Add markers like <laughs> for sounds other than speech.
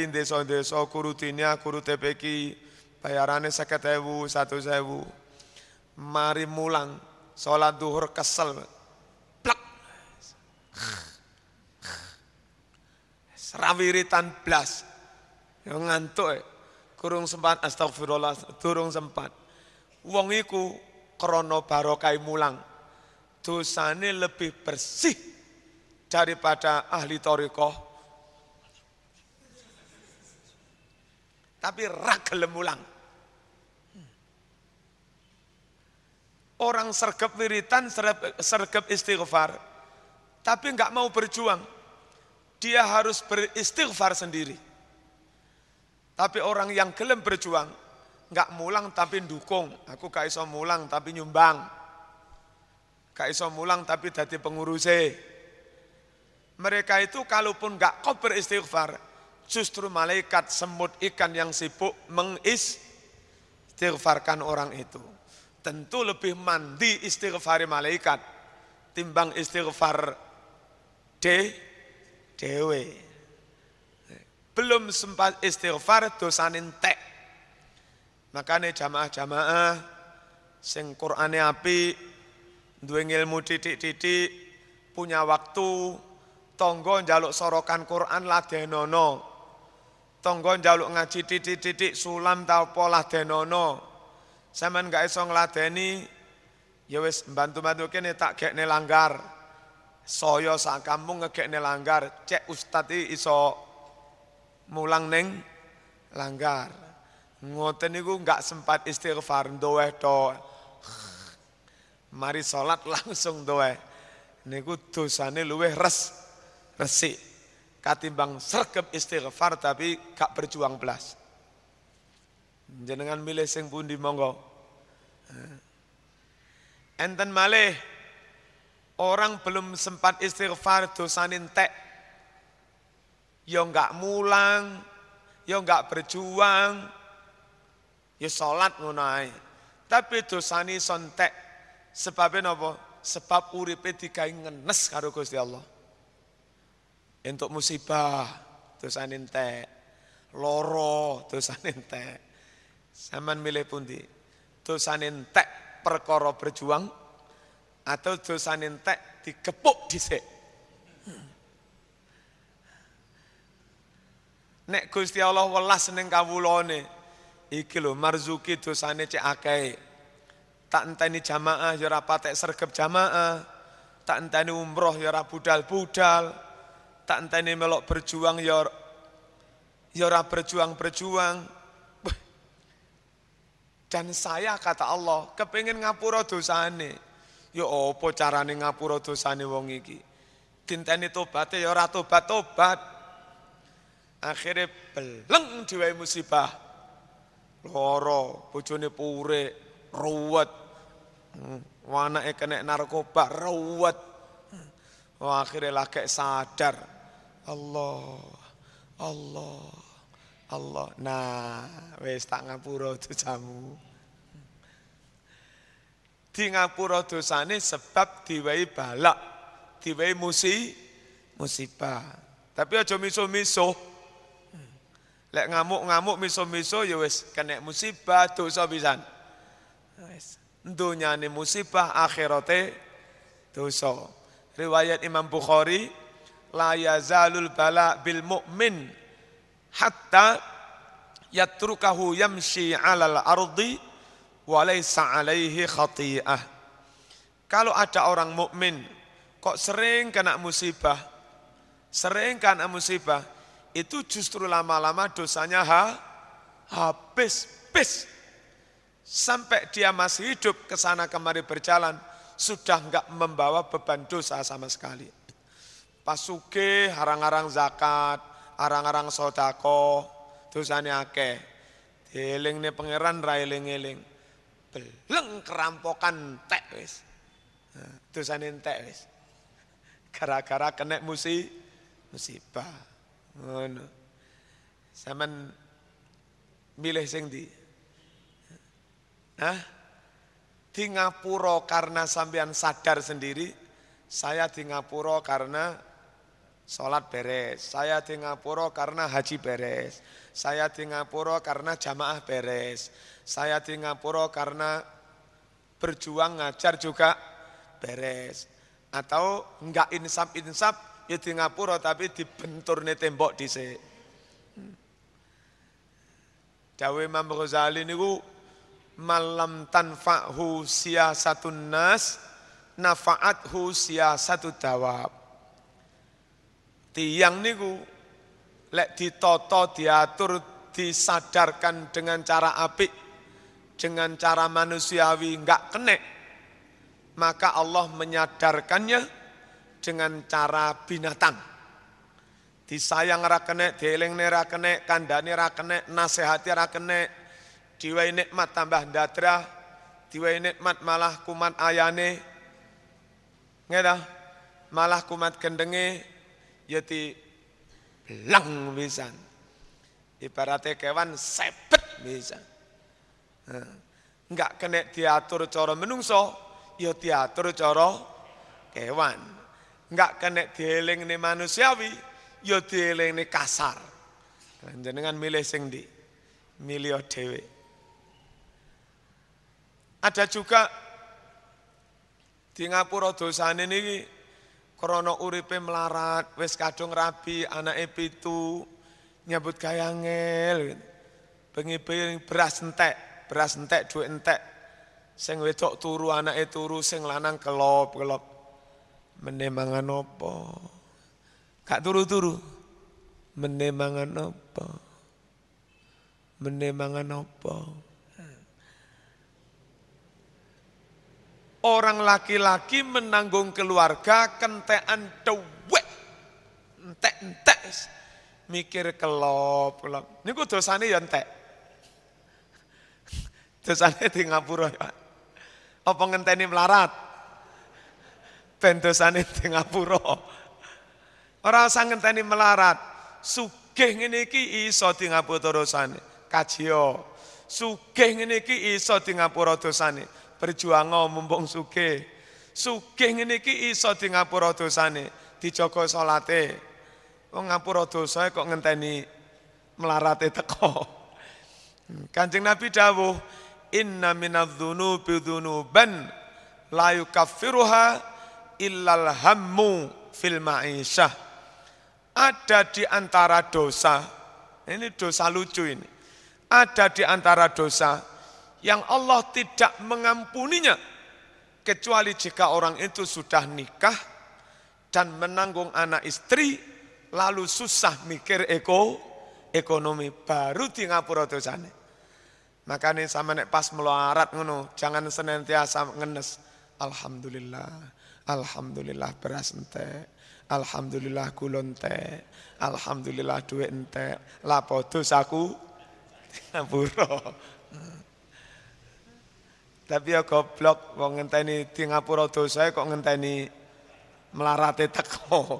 MI desa-desa, guru dinia, guru TPQ, bayarannya seket ewu, satu sewu. Mari mulang, sholat duhur kesel. Plak. Serawiritan blas. Yang ngantuk ya. Kurung sempat astagfirullah, durung sempat. Wong iku krono barokai mulang. Dosane lebih bersih daripada ahli torikoh tapi ragel mulang. Orang sergap wiritan, sergap istighfar, tapi nggak mau berjuang. Dia harus beristighfar sendiri. Tapi orang yang gelem berjuang, nggak mulang tapi dukung. Aku gak iso mulang tapi nyumbang. Gak iso mulang tapi jadi pengurusnya. Mereka itu kalaupun nggak kau beristighfar, justru malaikat semut ikan yang sibuk mengistighfarkan orang itu. Tentu lebih mandi istighfar malaikat timbang istighfar de dewe. Belum sempat istighfar dosanin tek. Makanya jamaah-jamaah sing Qur'ane api duwe ilmu titik-titik punya waktu tonggo njaluk sorokan Quran ladenono Tonggo njaluk ngaji titik-titik sulam tau pola denono. Sampeyan gak iso ngladeni ya wis bantu-bantu kene tak gekne langgar. Saya sak kampung ngegekne langgar, cek ustad iso mulang neng langgar. Ngoten niku gak sempat istighfar doeh to. Mari salat langsung doeh. Niku dosane luweh res resik katimbang sergap istighfar tapi gak berjuang belas. Jenengan milih sing pundi monggo. Enten malih orang belum sempat istighfar dosanin tek. Ya enggak mulang, ya enggak berjuang, ya salat ngono. Tapi dosani sontek. Sebabnya apa? Sebab uripe digawe ngenes karo Gusti Allah. Untuk musibah dosan entek. Loro dosan entek. Saman milih pundi? Dosan entek perkara berjuang atau dosan entek dikepuk dhisik. Nek Gusti Allah welas ning kawulane, iki lho marzuki dosane cek akeh. Tak enteni jamaah ya ora patek sergep jamaah. Tak enteni umroh ya ora budal-budal tak enteni melok berjuang ya ya ora berjuang-berjuang. Dan saya kata Allah, kepengen ngapura dosane. Ya apa carane ngapura dosane wong iki? Dinteni tobat ya ora tobat-tobat. Akhirnya beleng diwai musibah. Loro, bojone pure, ruwet. Wanake kena narkoba, ruwet. Oh, akhirnya lagi sadar. Allah, Allah, Allah. Nah, wis tak ngapura dosamu. Di ngapura dosane sebab diwehi balak, diwehi musi, musibah. Tapi aja miso-miso. Lek ngamuk-ngamuk miso-miso ya wis kena musibah dosa pisan. Wis. Dunyane musibah akhirate dosa. Riwayat Imam Bukhari la yazalul bala bil mu'min hatta yatrukahu yamshi 'alal ardi wa laysa 'alaihi khati'ah. Kalau ada orang mukmin kok sering kena musibah, sering kena musibah, itu justru lama-lama dosanya ha, habis, bis. Sampai dia masih hidup ke sana kemari berjalan, sudah enggak membawa beban dosa sama sekali. Pasuke harang-harang zakat, harang-harang sodako, dosane akeh. Dieling nih pangeran railing-eling. Beleng kerampokan tek wis. Dosane entek wis. <laughs> Gara-gara kena musi musibah. Ngono. Saman milih sing di. Nah, di Ngapura karena sampean sadar sendiri, saya di Ngapura karena Sholat beres. Saya di Ngapura karena haji beres. Saya di Ngapura karena jamaah beres. Saya di Ngapura karena berjuang ngajar juga beres. Atau enggak insap-insap ya di Ngapura tapi dibenturne tembok dhisik. Dawe Imam Ghazali niku malam tanfa'hu siyasatun nas nafa'athu siyasatu dawab tiang niku lek ditoto diatur disadarkan dengan cara apik dengan cara manusiawi enggak kenek maka Allah menyadarkannya dengan cara binatang. Disayang ra kenek dielingne ra kenek kandhane ra kenek nasihati ra kenek diwai nikmat tambah ndadra diwai nikmat malah kumat ayane. Ngeda malah kumat kendenge yati belang bisa. Ibaratnya kewan sepet bisa. Enggak kena diatur cara menungso, ya diatur cara kewan. Enggak kena dieling ini manusiawi, ya dieling ini kasar. Jenengan milih sing di, milih dewe. Ada juga di ngapura dosane ini Krana uripe melarat, wis kadung rabi, anake pitu, nyambut gawe angel. Bengi beras entek, beras entek, duit entek. Sing wedok turu, anake turu, sing lanang kelop-kelop. Mene mangan apa? Gak turu-turu. Mene mangan apa? Mene mangan apa? Orang laki-laki menanggung keluarga kentean dewek. Entek-entek. Mikir kelop, kelop. Ini ku dosanya ya entek. <laughs> Dosanya di ngapura ya. Apa ngenteni melarat? Ben dosanya di ngapura. Orang usah ngenteni melarat. Sugih ngene iki iso di ngapura dosane. Kajio. Sugih ngene iki iso di ngapura dosane berjuang mumpung suge. Suge ngene iki iso di ngapura dosane, dijaga salate. Wong ngapura dosa kok ngenteni melarate teko. Kanjeng Nabi dawuh, "Inna minadz-dzunubi dzunuban la yukaffiruha illal hammu fil ma'isyah." Ada di antara dosa, ini dosa lucu ini. Ada di antara dosa yang Allah tidak mengampuninya kecuali jika orang itu sudah nikah dan menanggung anak istri lalu susah mikir eko ekonomi baru di ngapura dosane. Makanya sama nek pas melarat ngono, jangan senantiasa ngenes. Alhamdulillah, alhamdulillah beras entek, alhamdulillah gulon entek, alhamdulillah duit entek. Lapo dosaku ngapura. Tapi ya goblok wong ngenteni di ngapura dosa kok ngenteni melarate teko.